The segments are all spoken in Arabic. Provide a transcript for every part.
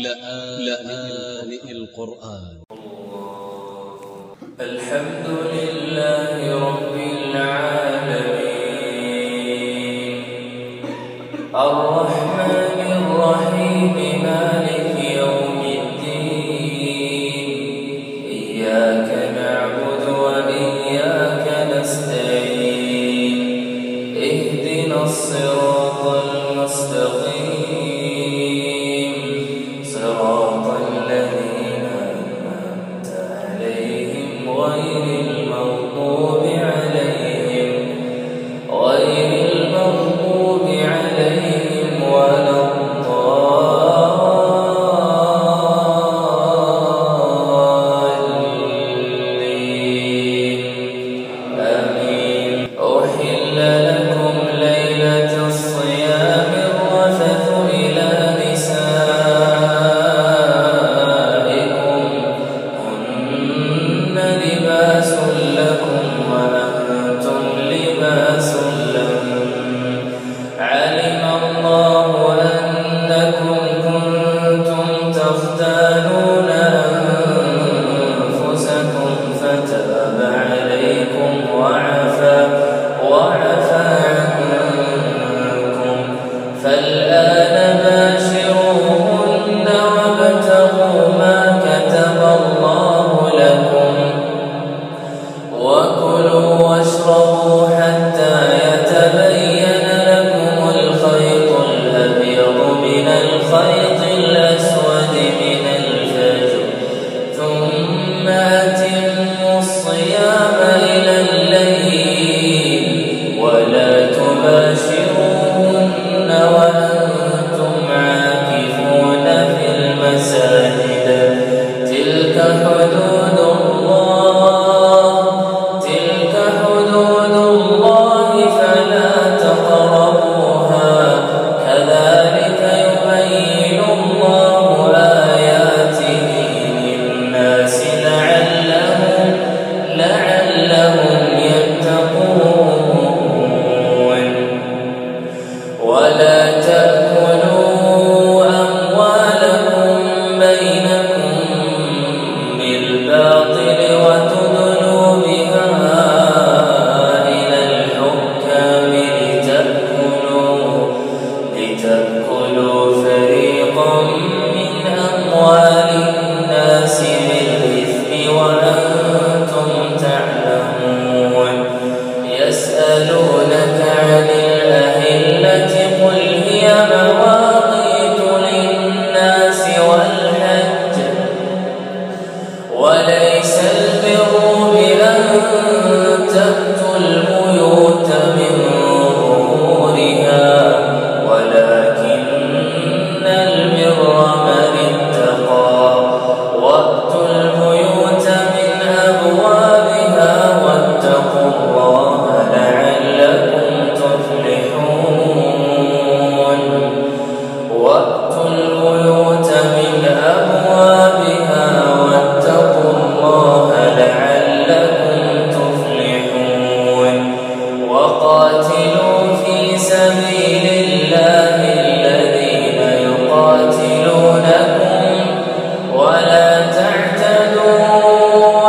لآن القرآن. ا ل لله رب العالمين. ولا تأمنوا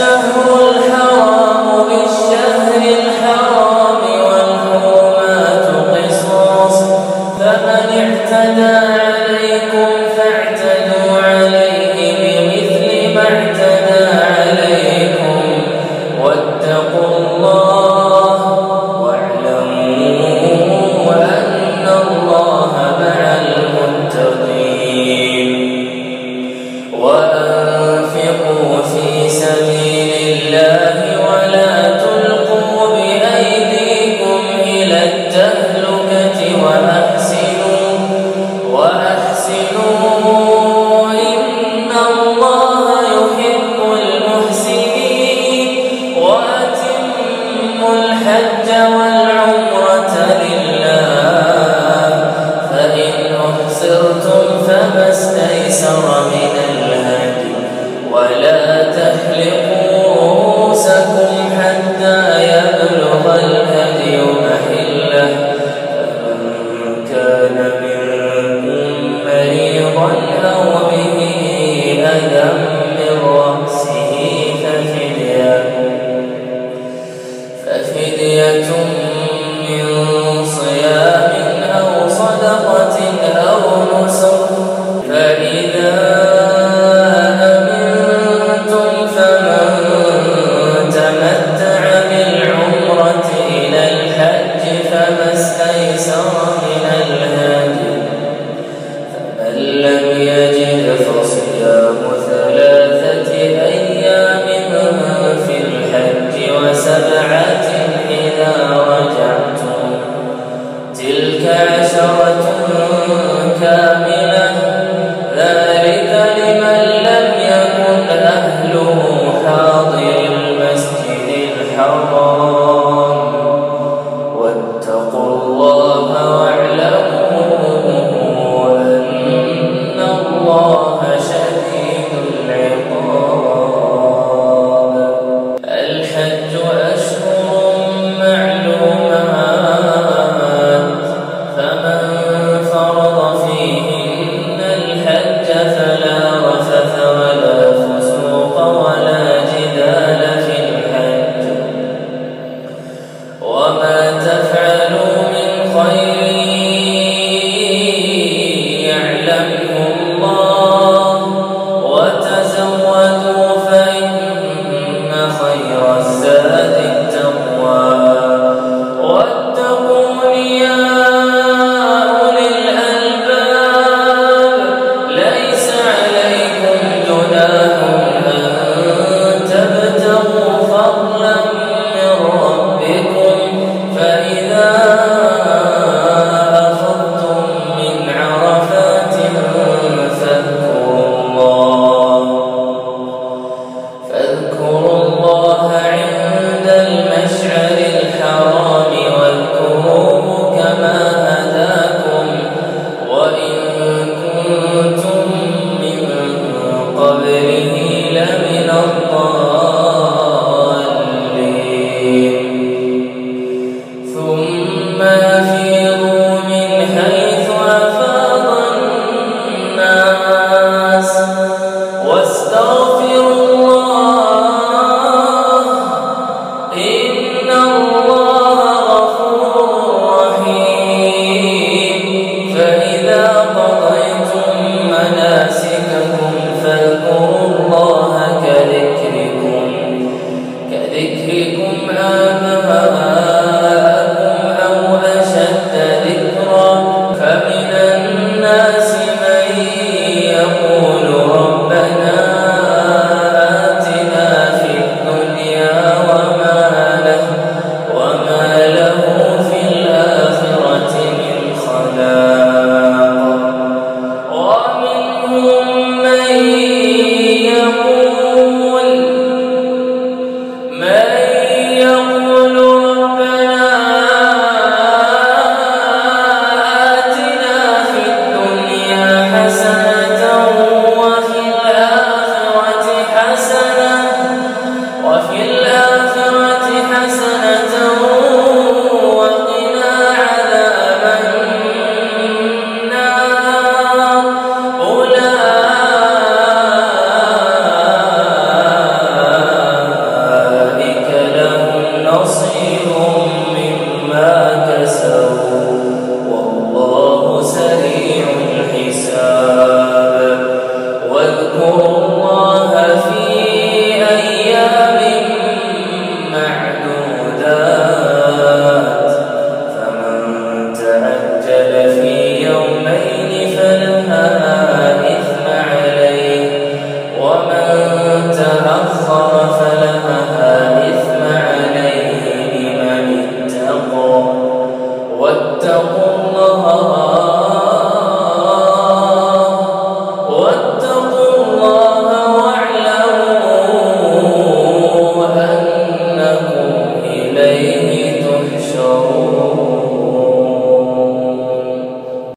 نفسه